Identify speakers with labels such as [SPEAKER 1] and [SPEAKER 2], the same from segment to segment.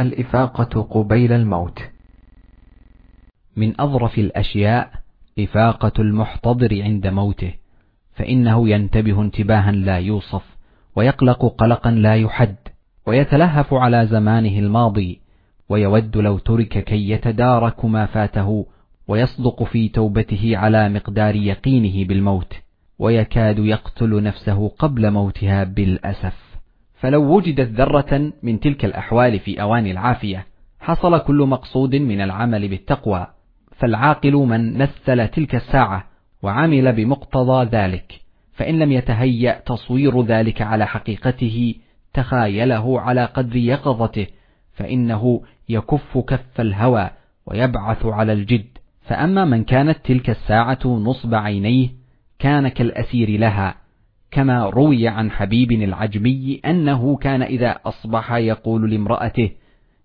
[SPEAKER 1] الإفاقة قبيل الموت.
[SPEAKER 2] من أظرف الأشياء إفاقة المحتضر عند موته فإنه ينتبه انتباها لا يوصف ويقلق قلقا لا يحد ويتلهف على زمانه الماضي ويود لو ترك كي يتدارك ما فاته ويصدق في توبته على مقدار يقينه بالموت ويكاد يقتل نفسه قبل موتها بالأسف. فلو وجدت ذرة من تلك الأحوال في أوان العافية حصل كل مقصود من العمل بالتقوى فالعاقل من مثل تلك الساعة وعمل بمقتضى ذلك فإن لم يتهيأ تصوير ذلك على حقيقته تخايله على قدر يقظته فإنه يكف كف الهوى ويبعث على الجد. فأما من كانت تلك الساعة نصب عينيه كان كالأسير لها كما روي عن حبيب العجمي أنه كان إذا أصبح يقول لامرأته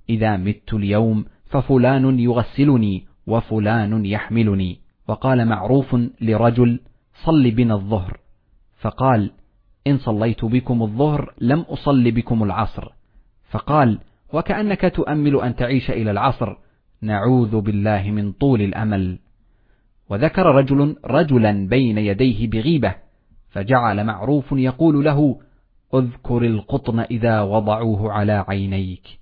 [SPEAKER 2] إذا مت اليوم ففلان يغسلني وفلان يحملني. وقال معروف لرجل صل بنا الظهر. فقال إن صليت بكم الظهر لم أصل بكم العصر. فقال وكأنك تؤمل أن تعيش إلى العصر. نعوذ بالله من طول الأمل. وذكر رجل رجلا بين يديه بغيبة فجعل معروف يقول له اذكر القطن إذا وضعوه على عينيك.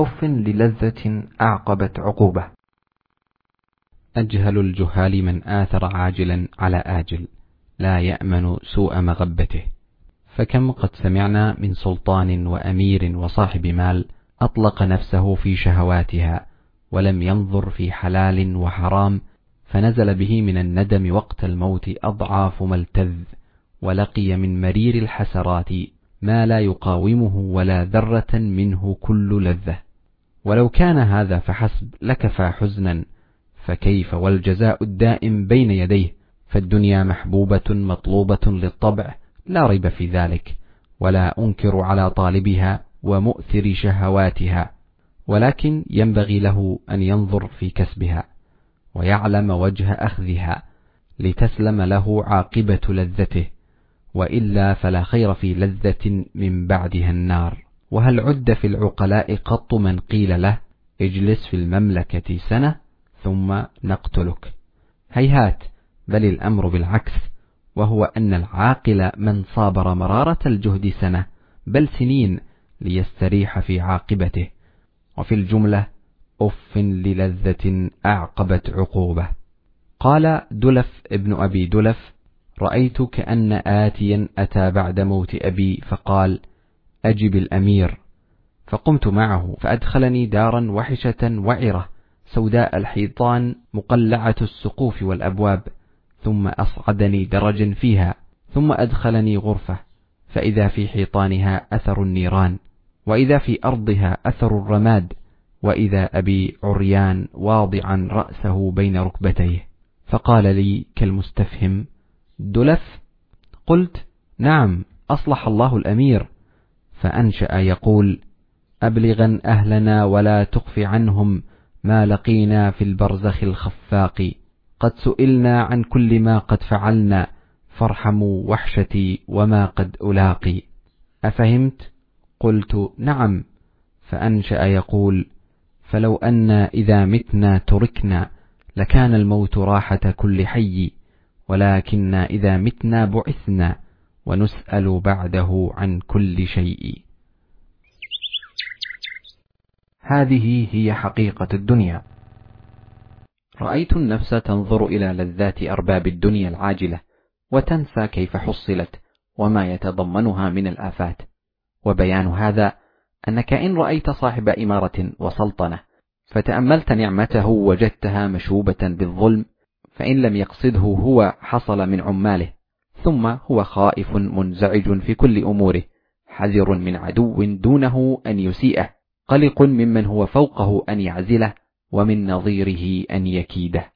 [SPEAKER 1] أف للذة أعقبت عقوبة.
[SPEAKER 2] أجهل الجهال من آثر عاجلا على آجل لا يأمن سوء مغبته. فكم قد سمعنا من سلطان وأمير وصاحب مال أطلق نفسه في شهواتها ولم ينظر في حلال وحرام فنزل به من الندم وقت الموت أضعاف ما التذ ولقي من مرير الحسرات ما لا يقاومه ولا ذرة منه كل لذة. ولو كان هذا فحسب لكفى حزنا فكيف والجزاء الدائم بين يديه؟ فالدنيا محبوبة مطلوبة للطبع لا ريب في ذلك ولا أنكر على طالبها ومؤثر شهواتها ولكن ينبغي له أن ينظر في كسبها. ويعلم وجه أخذها لتسلم له عاقبة لذته وإلا فلا خير في لذة من بعدها النار. وهل عد في العقلاء قط من قيل له اجلس في المملكة سنة ثم نقتلك. هيهات بل الأمر بالعكس وهو أن العاقل من صابر مرارة الجهد سنة بل سنين ليستريح في عاقبته. وفي الجملة أف للذة أعقبت عقوبة. قال دلف ابن أبي دلف رأيت كأن آتيا أتى بعد موت أبي فقال أجب الأمير. فقمت معه فأدخلني دارا وحشة وعرة سوداء الحيطان مقلعة السقوف والأبواب ثم أصعدني درجا فيها ثم أدخلني غرفة فإذا في حيطانها أثر النيران وإذا في أرضها أثر الرماد. وإذا أبي عريان واضعا رأسه بين ركبتيه فقال لي كالمستفهم دلف؟ قلت نعم أصلح الله الأمير. فأنشأ يقول أبلغا أهلنا ولا تخف عنهم ما لقينا في البرزخ الخفاق. قد سئلنا عن كل ما قد فعلنا فارحموا وحشتي وما قد ألاقي. أفهمت؟ قلت نعم. فأنشأ يقول فلو أن إذا متنا تركنا لكان الموت راحة كل حي ولكنا إذا متنا بعثنا ونسأل بعده عن كل شيء.
[SPEAKER 1] هذه هي حقيقة الدنيا.
[SPEAKER 2] رأيت النفس تنظر إلى لذات أرباب الدنيا العاجلة وتنسى كيف حصلت وما يتضمنها من الآفات. وبيان هذا أنك إن رأيت صاحب إمارة وسلطنة فتأملت نعمته وجدتها مشوبة بالظلم فإن لم يقصده هو حصل من عماله ثم هو خائف منزعج في كل أموره حذر من عدو دونه أن يسيئه قلق ممن هو فوقه أن يعزله ومن نظيره أن يكيده.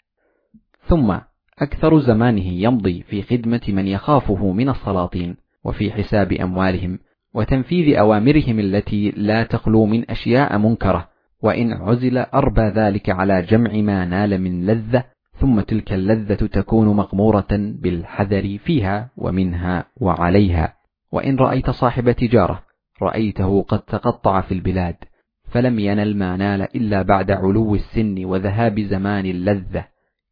[SPEAKER 2] ثم أكثر زمانه يمضي في خدمة من يخافه من السلاطين وفي حساب أموالهم وتنفيذ أوامرهم التي لا تخلو من أشياء منكرة وإن عزل أربى ذلك على جمع ما نال من لذة ثم تلك اللذة تكون مغمورة بالحذر فيها ومنها وعليها. وإن رأيت صاحب تجارة رأيته قد تقطع في البلاد فلم ينل ما نال إلا بعد علو السن وذهاب زمان اللذة.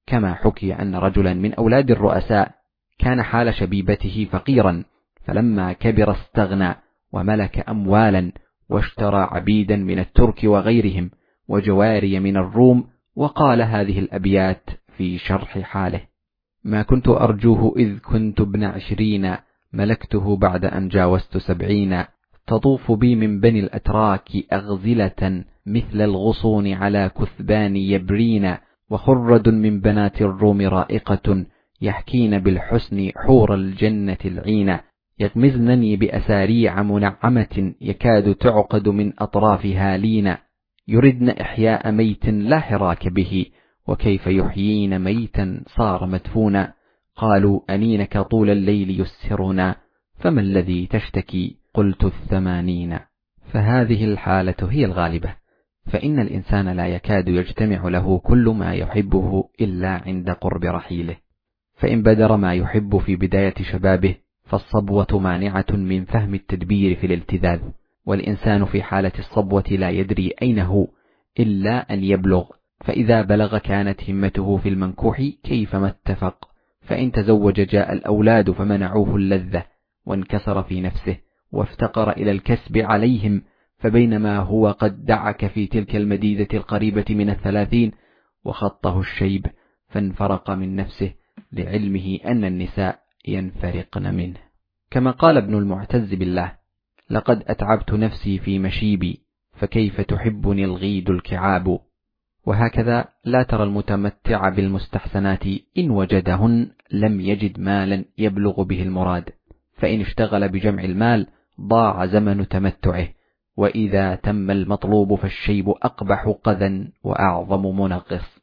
[SPEAKER 2] كما حكي أن رجلا من أولاد الرؤساء كان حال شبيبته فقيرا فلما كبر استغنى. وملك أموالا واشترى عبيدا من الترك وغيرهم وجواري من الروم وقال هذه الأبيات في شرح حاله. ما كنت أرجوه إذ كنت ابن عشرين ملكته بعد أن جاوزت سبعين. تطوف بي من بني الأتراك أغزلة مثل الغصون على كثبان يبرين وخرد من بنات الروم رائقة يحكين بالحسن حور الجنة العين. يغمزنني بأساريع منعمة يكاد تعقد من أطرافها لين يردن إحياء ميت لا حراك به وكيف يحيين ميتا صار مدفونا؟ قالوا أنينك طول الليل يسهرنا فما الذي تشتكي؟ قلت الثمانين. فهذه الحالة هي الغالبة فإن الإنسان لا يكاد يجتمع له كل ما يحبه إلا عند قرب رحيله. فإن بدر ما يحب في بداية شبابه فالصبوة مانعة من فهم التدبير في الالتذاذ والإنسان في حالة الصبوة لا يدري أين هو إلا أن يبلغ. فإذا بلغ كانت همته في المنكوح كيفما اتفق؟ فإن تزوج جاء الأولاد فمنعوه اللذة وانكسر في نفسه وافتقر إلى الكسب عليهم. فبينما هو قد دعك في تلك المديدة القريبة من الثلاثين وخطه الشيب فانفرق من نفسه لعلمه أن النساء ينفرقن منه. كما قال ابن المعتز بالله لقد أتعبت نفسي في مشيبي فكيف تحبني الغيد الكعاب؟ وهكذا لا ترى المتمتع بالمستحسنات إن وجدهن لم يجد مالا يبلغ به المراد. فإن اشتغل بجمع المال ضاع زمن تمتعه وإذا تم المطلوب فالشيب أقبح قذا وأعظم منقص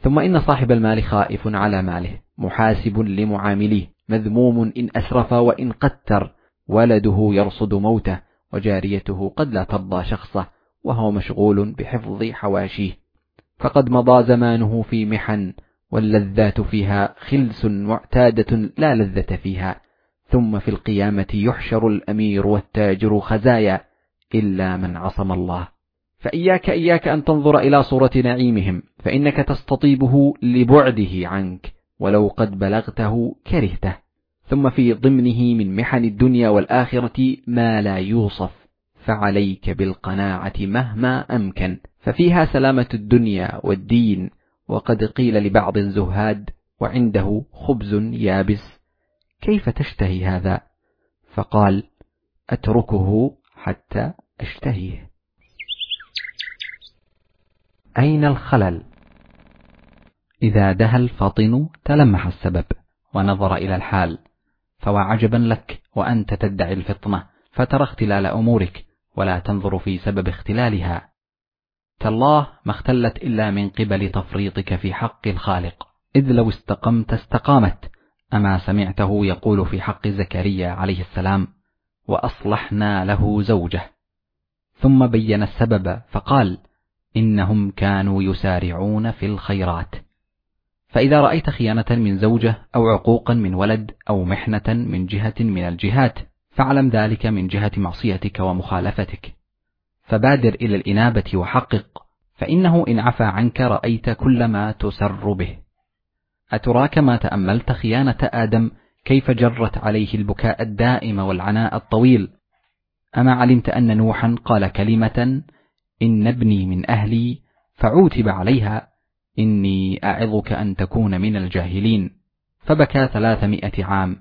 [SPEAKER 2] ثم إن صاحب المال خائف على ماله محاسب لمعامليه مذموم إن أسرف وإن قتر. ولده يرصد موته وجاريته قد لا ترضى شخصه وهو مشغول بحفظ حواشيه. فقد مضى زمانه في محن واللذات فيها خلس معتادة لا لذة فيها. ثم في القيامة يحشر الأمير والتاجر خزايا إلا من عصم الله. فإياك إياك أن تنظر إلى صورة نعيمهم فإنك تستطيبه لبعده عنك ولو قد بلغته كرهته. ثم في ضمنه من محن الدنيا والآخرة ما لا يوصف فعليك بالقناعة مهما أمكن. ففيها سلامة الدنيا والدين وقد قيل لبعض الزهاد وعنده خبز يابس كيف تشتهي هذا؟ فقال أتركه حتى أشتهيه.
[SPEAKER 1] أين الخلل؟
[SPEAKER 2] إذا دها الفطن تلمح السبب ونظر إلى الحال. فوعجبا لك وأنت تدعي الفطنة فترى اختلال أمورك ولا تنظر في سبب اختلالها. تالله ما اختلت إلا من قبل تفريطك في حق الخالق. إذ لو استقمت استقامت أما سمعته يقول في حق زكريا عليه السلام وأصلحنا له زوجه. ثم بين السبب فقال إنهم كانوا يسارعون في الخيرات. فإذا رأيت خيانة من زوجة أو عقوقا من ولد أو محنة من جهة من الجهات فاعلم ذلك من جهة معصيتك ومخالفتك. فبادر إلى الإنابة وحقق فإنه إن عفى عنك رأيت كل ما تسر به. أتراك ما تأملت خيانة آدم؟ كيف جرت عليه البكاء الدائم والعناء الطويل؟ أما علمت أن نوحا قال كلمة إن ابني من أهلي فعوتب عليها إني أعظك أن تكون من الجاهلين. فبكى ثلاثمائة عام.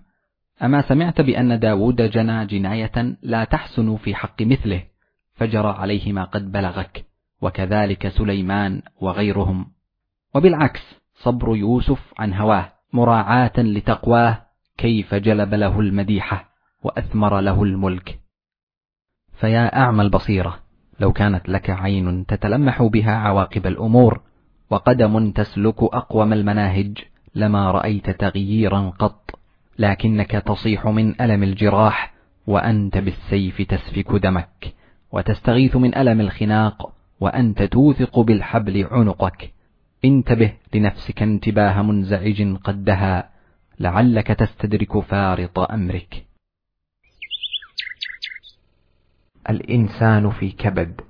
[SPEAKER 2] أما سمعت بأن داود جنى جناية لا تحسن في حق مثله فجرى عليه ما قد بلغك وكذلك سليمان وغيرهم. وبالعكس صبر يوسف عن هواه مراعاة لتقواه كيف جلب له المديحة وأثمر له الملك. فيا أعمى البصيرة لو كانت لك عين تتلمح بها عواقب الأمور وقدم تسلك أقوم المناهج لما رأيت تغييرا قط لكنك تصيح من ألم الجراح وأنت بالسيف تسفك دمك وتستغيث من ألم الخناق وأنت توثق بالحبل عنقك. انتبه لنفسك انتباه منزعج قدها لعلك تستدرك فارط أمرك.
[SPEAKER 1] الإنسان في كبد.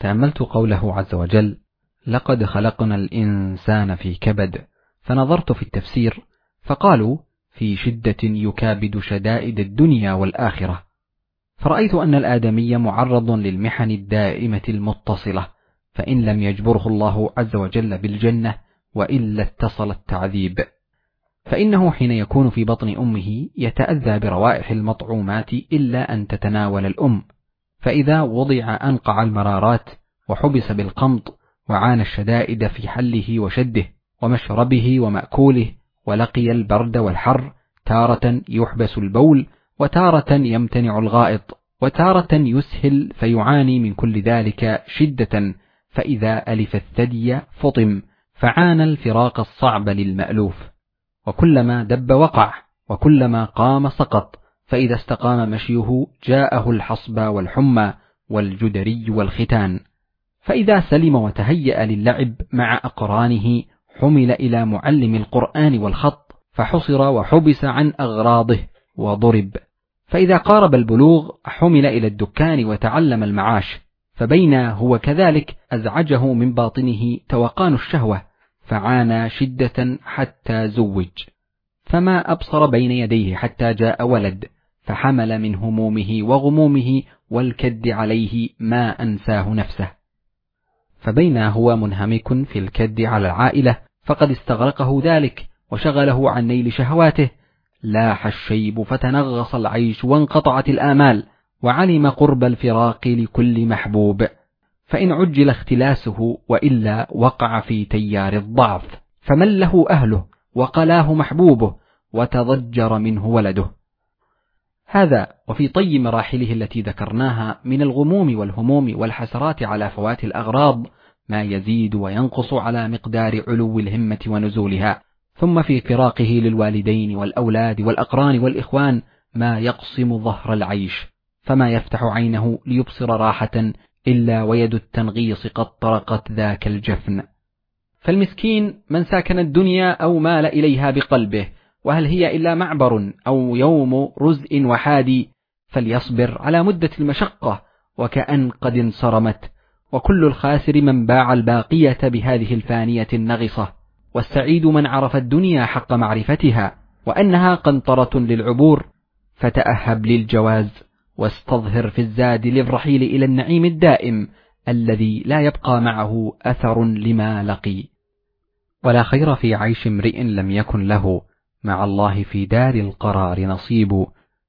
[SPEAKER 2] تأملت قوله عز وجل لقد خلقنا الإنسان في كبد فنظرت في التفسير فقالوا في شدة يكابد شدائد الدنيا والآخرة. فرأيت أن الآدمي معرض للمحن الدائمة المتصلة فإن لم يجبره الله عز وجل بالجنة وإلا اتصل التعذيب. فإنه حين يكون في بطن أمه يتأذى بروائح المطعومات إلا أن تتناول الأم. فإذا وضع أنقع المرارات وحبس بالقمط وعانى الشدائد في حله وشده ومشربه ومأكوله ولقي البرد والحر تارة يحبس البول وتارة يمتنع الغائط وتارة يسهل فيعاني من كل ذلك شدة فإذا ألف الثدي فطم فعانى الفراق الصعب للمألوف وكلما دب وقع وكلما قام سقط فإذا استقام مشيه جاءه الحصبى والحمى والجدري والختان فإذا سلم وتهيأ للعب مع أقرانه حمل إلى معلم القرآن والخط فحصر وحبس عن أغراضه وضرب. فإذا قارب البلوغ حمل إلى الدكان وتعلم المعاش. فبين هو كذلك أزعجه من باطنه توقان الشهوة فعانى شدة حتى زوج. فما أبصر بين يديه حتى جاء ولد فحمل من همومه وغمومه والكد عليه ما أنساه نفسه. فبين هو منهمك في الكد على العائلة فقد استغرقه ذلك وشغله عن نيل شهواته. لاح الشيب فتنغص العيش وانقطعت الآمال وعلم قرب الفراق لكل محبوب. فإن عجل اختلاسه وإلا وقع في تيار الضعف. فمله أهله وقلاه محبوبه وتضجر منه ولده. هذا وفي طي مراحله التي ذكرناها من الغموم والهموم والحسرات على فوات الأغراض ما يزيد وينقص على مقدار علو الهمة ونزولها. ثم في فراقه للوالدين والأولاد والأقران والإخوان ما يقصم ظهر العيش فما يفتح عينه ليبصر راحة إلا ويد التنغيص قد طرقت ذاك الجفن. فالمسكين من ساكن الدنيا أو مال إليها بقلبه وهل هي إلا معبر أو يوم رزء وحادي فليصبر على مدة المشقة وكأن قد انصرمت. وكل الخاسر من باع الباقية بهذه الفانية النغصة. والسعيد من عرف الدنيا حق معرفتها. وأنها قنطرة للعبور. فتأهب للجواز. واستظهر في الزاد للرحيل إلى النعيم الدائم. الذي لا يبقى معه أثر لما لقي. ولا خير في عيش امرئ لم يكن له. مع الله في دار القرار نصيب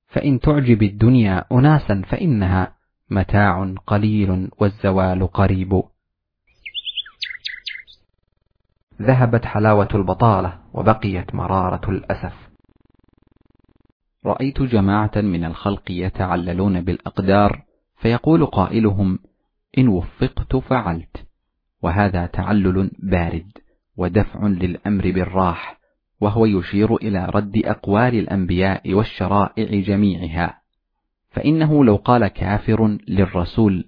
[SPEAKER 2] فإن تعجب الدنيا أناسا فإنها متاع قليل والزوال قريب.
[SPEAKER 1] ذهبت حلاوة البطالة وبقيت مرارة الأسف.
[SPEAKER 2] رأيت جماعة من الخلق يتعللون بالأقدار فيقول قائلهم إن وفقت فعلت وهذا تعلل بارد ودفع للأمر بالراح. وهو يشير إلى رد أقوال الأنبياء والشرائع جميعها. فإنه لو قال كافر للرسول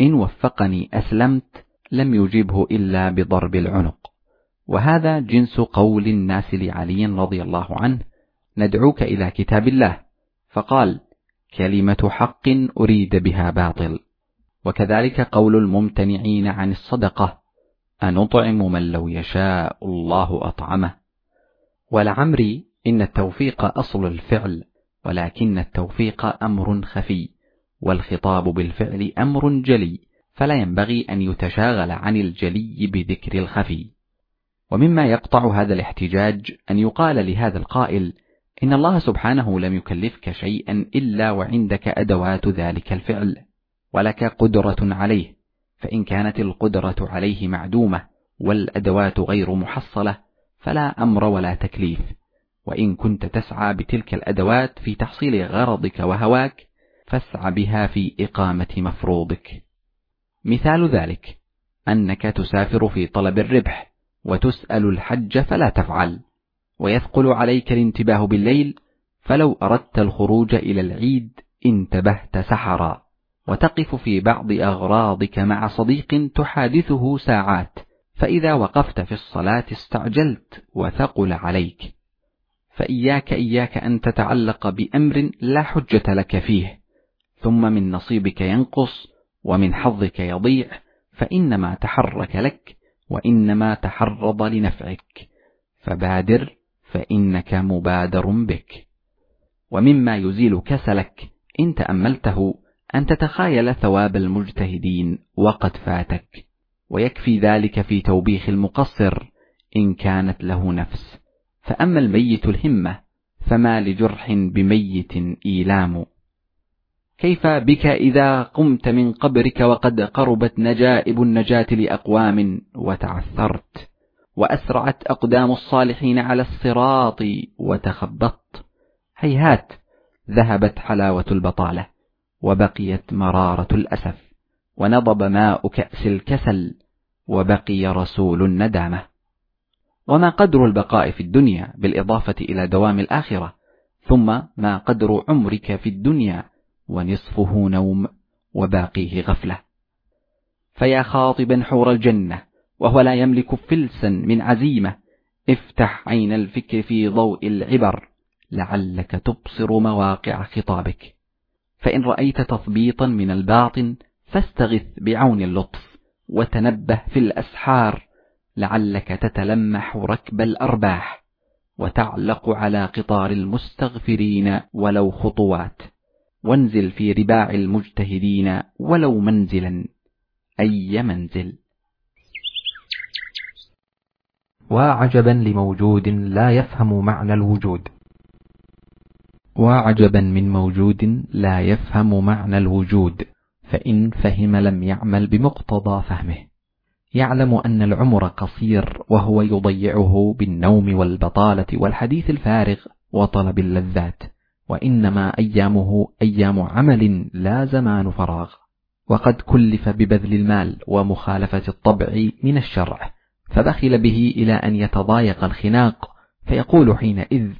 [SPEAKER 2] إن وفقني أسلمت لم يجبه إلا بضرب العنق. وهذا جنس قول الناس لعلي رضي الله عنه ندعوك إلى كتاب الله. فقال كلمة حق أريد بها باطل. وكذلك قول الممتنعين عن الصدقة أنطعم من لو يشاء الله أطعمه. ولعمري إن التوفيق أصل الفعل ولكن التوفيق أمر خفي والخطاب بالفعل أمر جلي فلا ينبغي أن يتشاغل عن الجلي بذكر الخفي. ومما يقطع هذا الاحتجاج أن يقال لهذا القائل إن الله سبحانه لم يكلفك شيئا إلا وعندك أدوات ذلك الفعل ولك قدرة عليه فإن كانت القدرة عليه معدومة والأدوات غير محصلة فلا أمر ولا تكليف. وإن كنت تسعى بتلك الأدوات في تحصيل غرضك وهواك فاسع بها في إقامة مفروضك. مثال ذلك أنك تسافر في طلب الربح وتسأل الحج فلا تفعل ويثقل عليك الانتباه بالليل فلو أردت الخروج إلى العيد انتبهت سحرا. وتقف في بعض أغراضك مع صديق تحادثه ساعات فإذا وقفت في الصلاة استعجلت وثقل عليك. فإياك إياك أن تتعلق بأمر لا حجة لك فيه ثم من نصيبك ينقص ومن حظك يضيع فإنما تحرك لك وإنما تحرض لنفعك. فبادر فإنك مبادر بك. ومما يزيل كسلك إن تأملته أن تتخايل ثواب المجتهدين وقد فاتك. ويكفي ذلك في توبيخ المقصر إن كانت له نفس. فأما الميت الهمة فما لجرح بميت إيلام. كيف بك إذا قمت من قبرك وقد قربت نجائب النجاة لأقوام وتعثرت وأسرعت أقدام الصالحين على الصراط وتخبطت؟ هيهات ذهبت حلاوة البطالة وبقيت مرارة الأسف. ونضب ماء كأس الكسل وبقي رسول الندامة. وما قدر البقاء في الدنيا بالإضافة إلى دوام الآخرة ثم ما قدر عمرك في الدنيا ونصفه نوم وباقيه غفلة. فيا خاطبا حور الجنة وهو لا يملك فلسا من عزيمة افتح عين الفكر في ضوء العبر لعلك تبصر مواقع خطابك. فإن رأيت تثبيطا من الباطن فاستغث بعون اللطف وتنبه في الأسحار لعلك تتلمح ركب الأرباح وتعلق على قطار المستغفرين ولو خطوات. وانزل في رباع المجتهدين ولو منزلا أي منزل؟
[SPEAKER 1] وعجبا لموجود لا يفهم معنى الوجود.
[SPEAKER 2] وعجبا من موجود لا يفهم معنى الوجود. فإن فهم لم يعمل بمقتضى فهمه. يعلم أن العمر قصير وهو يضيعه بالنوم والبطالة والحديث الفارغ وطلب اللذات وإنما أيامه أيام عمل لا زمان فراغ. وقد كلف ببذل المال ومخالفة الطبع من الشرع فبخل به إلى أن يتضايق الخناق فيقول حينئذ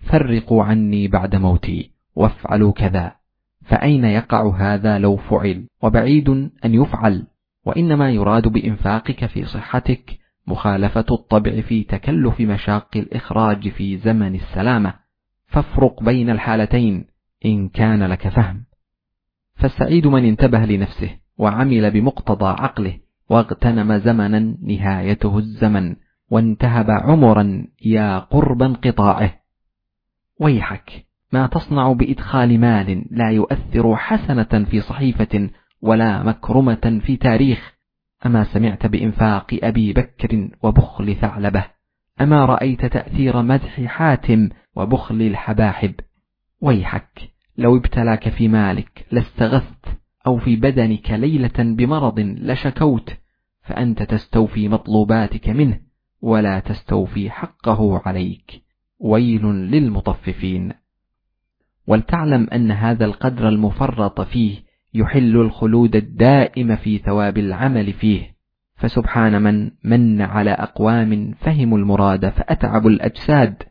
[SPEAKER 2] فرقوا عني بعد موتي وافعلوا كذا. فأين يقع هذا لو فعل؟ وبعيد أن يفعل. وإنما يراد بإنفاقك في صحتك مخالفة الطبع في تكلف مشاق الإخراج في زمن السلامة. فافرق بين الحالتين إن كان لك فهم. فالسعيد من انتبه لنفسه وعمل بمقتضى عقله واغتنم زمنا نهايته الزمن وانتهب عمرا يا قرب انقطاعه. ويحك. ما تصنع بإدخال مال لا يؤثر حسنة في صحيفة ولا مكرمة في تاريخ. أما سمعت بإنفاق أبي بكر وبخل ثعلبة. أما رأيت تأثير مدح حاتم وبخل الحباحب. ويحك لو ابتلاك في مالك لاستغثت أو في بدنك ليلة بمرض لشكوت فأنت تستوفي مطلوباتك منه ولا تستوفي حقه عليك. ويل للمطففين. ولتعلم أن هذا القدر المفرط فيه يحل الخلود الدائم في ثواب العمل فيه. فسبحان من من على أقوام فهموا المراد فأتعبوا الأجساد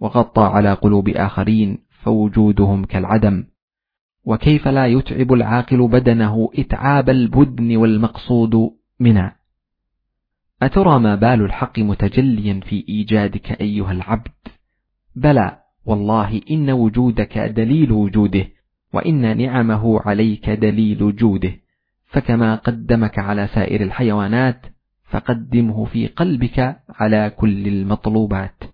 [SPEAKER 2] وغطى على قلوب آخرين فوجودهم كالعدم. وكيف لا يتعب العاقل بدنه إتعاب البدن والمقصود منا أترى ما بال الحق متجليا في إيجادك أيها العبد؟ بلى والله إن وجودك دليل وجوده وإن نعمه عليك دليل جوده فكما قدمك على سائر الحيوانات فقدمه في قلبك على كل المطلوبات.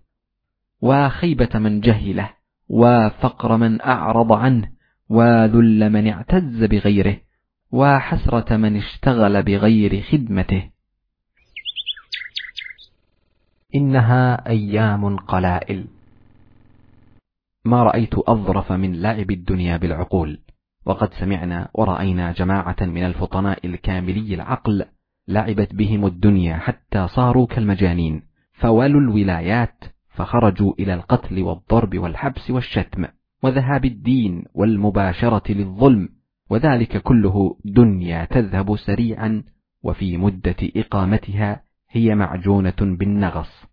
[SPEAKER 2] وخيبة من جهله وفقر من أعرض عنه وذل من اعتز بغيره وحسرة من اشتغل بغير خدمته.
[SPEAKER 1] إنها أيام قلائل.
[SPEAKER 2] ما رأيت أظرف من لعب الدنيا بالعقول وقد سمعنا ورأينا جماعة من الفطناء الكاملي العقل لعبت بهم الدنيا حتى صاروا كالمجانين فولوا الولايات فخرجوا إلى القتل والضرب والحبس والشتم وذهاب الدين والمباشرة للظلم وذلك كله دنيا تذهب سريعا وفي مدة إقامتها هي معجونة بالنغص.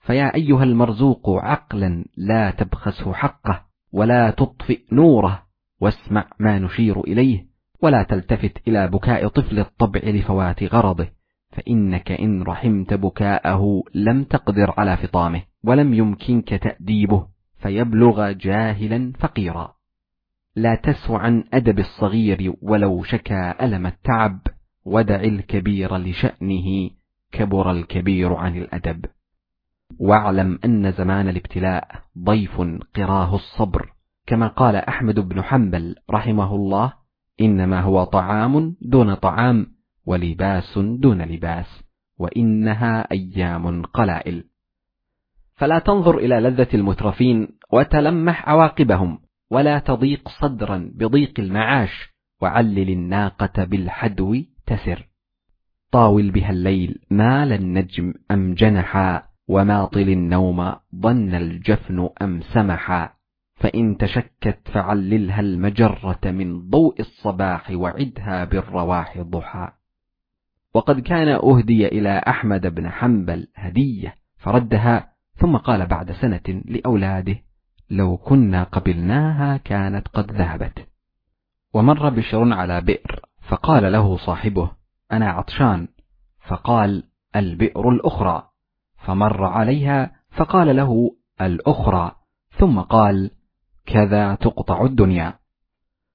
[SPEAKER 2] فيا أيها المرزوق عقلا لا تبخسه حقه ولا تطفئ نوره واسمع ما نشير إليه ولا تلتفت إلى بكاء طفل الطبع لفوات غرضه فإنك إن رحمت بكاءه لم تقدر على فطامه ولم يمكنك تأديبه فيبلغ جاهلا فقيرا
[SPEAKER 1] لا تسو عن أدب الصغير ولو شكى ألم التعب ودع الكبير لشأنه كبر الكبير عن الأدب واعلم أن زمان الابتلاء ضيف قراه الصبر. كما قال أحمد بن حنبل رحمه الله إنما هو طعام دون طعام ولباس دون لباس وإنها أيام قلائل. فلا تنظر إلى لذة المترفين وتلمح عواقبهم ولا تضيق صدرا بضيق المعاش وعلل الناقة بالحدو تسر. طاول بها الليل مال النجم أم جنحا وماطل النوم ظن الجفن أم سمحا فإن تشكت فعللها المجرة من ضوء الصباح وعدها بالرواح ضحى. وقد كان أهدي إلى أحمد بن حنبل هدية فردها ثم قال بعد سنة لأولاده لو كنا قبلناها كانت قد ذهبت. ومر بشر على بئر فقال له صاحبه أنا عطشان؟ فقال البئر الأخرى. فمر عليها فقال له الأخرى ثم قال كذا تقطع الدنيا.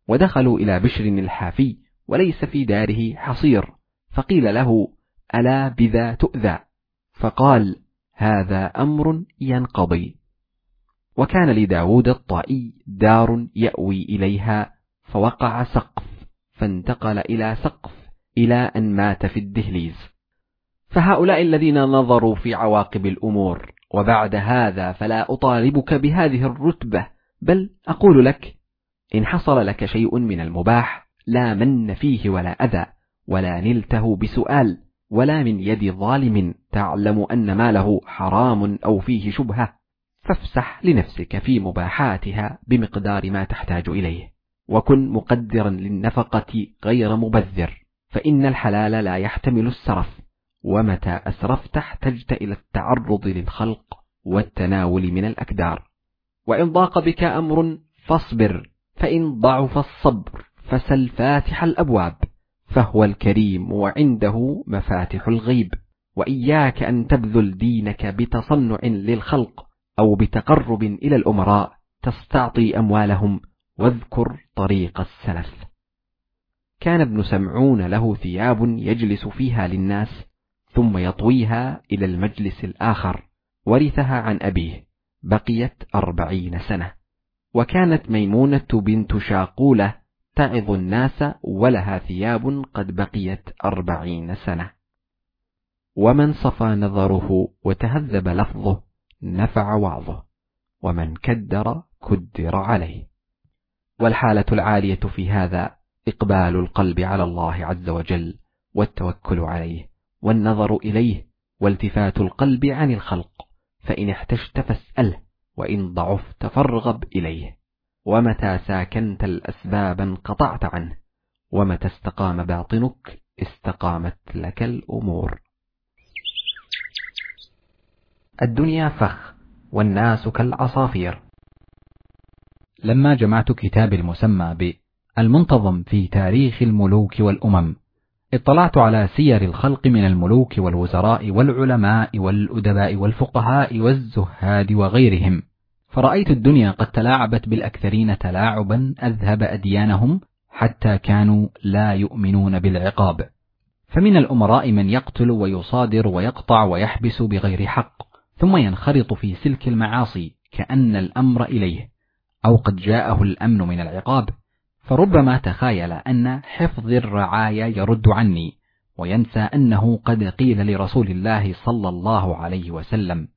[SPEAKER 1] ودخلوا إلى بشر الحافي وليس في داره حصير فقيل له ألا بذا تؤذى؟ فقال هذا أمر ينقضي. وكان لداود الطائي دار يأوي إليها فوقع سقف فانتقل إلى سقف إلى أن مات في الدهليز. فهؤلاء الذين نظروا في عواقب الأمور وبعد هذا فلا أطالبك بهذه الرتبة بل أقول لك إن حصل لك شيء من المباح لا من فيه ولا أذى ولا نلته بسؤال ولا من يد ظالم تعلم أن ماله حرام أو فيه شبهة فافسح لنفسك في مباحاتها بمقدار ما تحتاج إليه. وكن مقدرا للنفقة غير مبذر فإن الحلال لا يحتمل السرف. ومتى أسرفت احتجت إلى التعرض للخلق والتناول من الأكدار. وإن ضاق بك أمر فاصبر فإن ضعف الصبر فسل فاتح الأبواب فهو الكريم وعنده مفاتح الغيب. وإياك أن تبذل دينك بتصنع للخلق أو بتقرب إلى الأمراء تستعطي أموالهم واذكر طريق السلف. كان ابن سمعون له ثياب يجلس فيها للناس ثم يطويها إلى المجلس الآخر ورثها عن أبيه بقيت أربعين سنة. وكانت ميمونة بنت شاقولة تعظ الناس ولها ثياب قد بقيت أربعين سنة. ومن صفى نظره وتهذب لفظه نفع وعظه ومن كدر كدر عليه. والحالة العالية في هذا إقبال القلب على الله عز وجل والتوكل عليه. والنظر إليه والتفات القلب عن الخلق فإن احتجت فاسأله وإن ضعفت فارغب إليه. ومتى ساكنت الأسباب انقطعت عنه ومتى استقام باطنك استقامت لك الأمور.
[SPEAKER 2] الدنيا فخ والناس كالعصافير. لما جمعت كتابي المسمى بالمنتظم في تاريخ الملوك والأمم اطلعت على سير الخلق من الملوك والوزراء والعلماء والأدباء والفقهاء والزهاد وغيرهم. فرأيت الدنيا قد تلاعبت بالأكثرين تلاعبا أذهب أديانهم حتى كانوا لا يؤمنون بالعقاب. فمن الأمراء من يقتل ويصادر ويقطع ويحبس بغير حق ثم ينخرط في سلك المعاصي كأن الأمر إليه أو قد جاءه الأمن من العقاب. فربما تخايل أن حفظ الرعايا يرد عني وينسى أنه قد قيل لرسول الله صلى الله عليه وسلم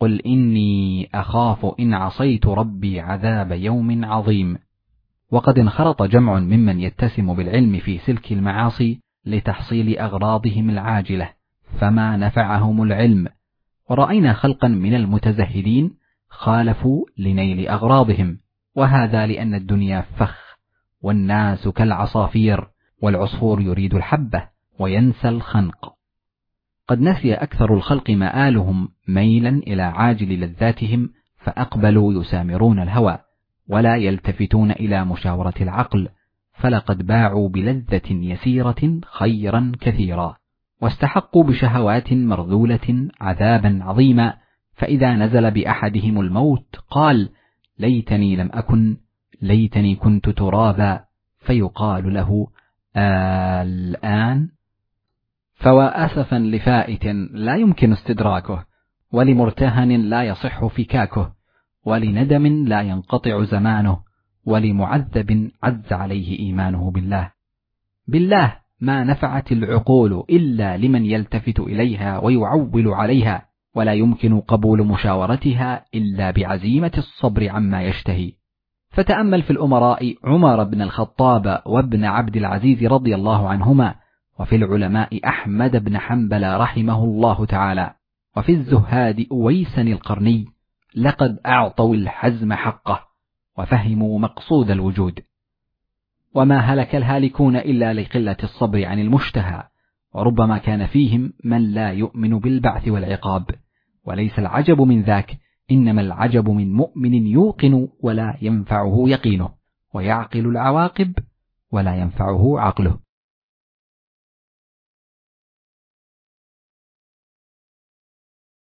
[SPEAKER 2] قل إني أخاف إن عصيت ربي عذاب يوم عظيم. وقد انخرط جمع ممن يتسم بالعلم في سلك المعاصي لتحصيل أغراضهم العاجلة فما نفعهم العلم. ورأينا خلقا من المتزهدين خالفوا لنيل أغراضهم وهذا لأن الدنيا فخ والناس كالعصافير والعصفور يريد الحبة وينسى الخنق. قد نسي أكثر الخلق مآلهم ميلا إلى عاجل لذاتهم فأقبلوا يسامرون الهوى ولا يلتفتون إلى مشاورة العقل فلقد باعوا بلذة يسيرة خيرا كثيرا واستحقوا بشهوات مرذولة عذابا عظيما فإذا نزل بأحدهم الموت قال ليتني لم أكن
[SPEAKER 1] ليتني كنت ترابا. فيقال له الآن؟ فوا أسفا لفائت لا يمكن استدراكه ولمرتهن لا يصح فكاكه ولندم لا ينقطع زمانه ولمعذب عز عليه إيمانه بالله. بالله ما نفعت العقول إلا لمن يلتفت إليها ويعول عليها ولا يمكن قبول مشاورتها إلا بعزيمة الصبر عما يشتهي. فتأمل في الأمراء عمر بن الخطاب وابن عبد العزيز رضي الله عنهما وفي العلماء أحمد بن حنبل رحمه الله تعالى وفي الزهاد أويسا القرني لقد أعطوا الحزم حقه وفهموا مقصود الوجود. وما هلك الهالكون إلا لقلة الصبر عن المشتهى وربما كان فيهم من لا يؤمن بالبعث والعقاب وليس العجب من ذاك إنما العجب من مؤمن يوقن ولا ينفعه يقينه ويعقل العواقب ولا ينفعه عقله.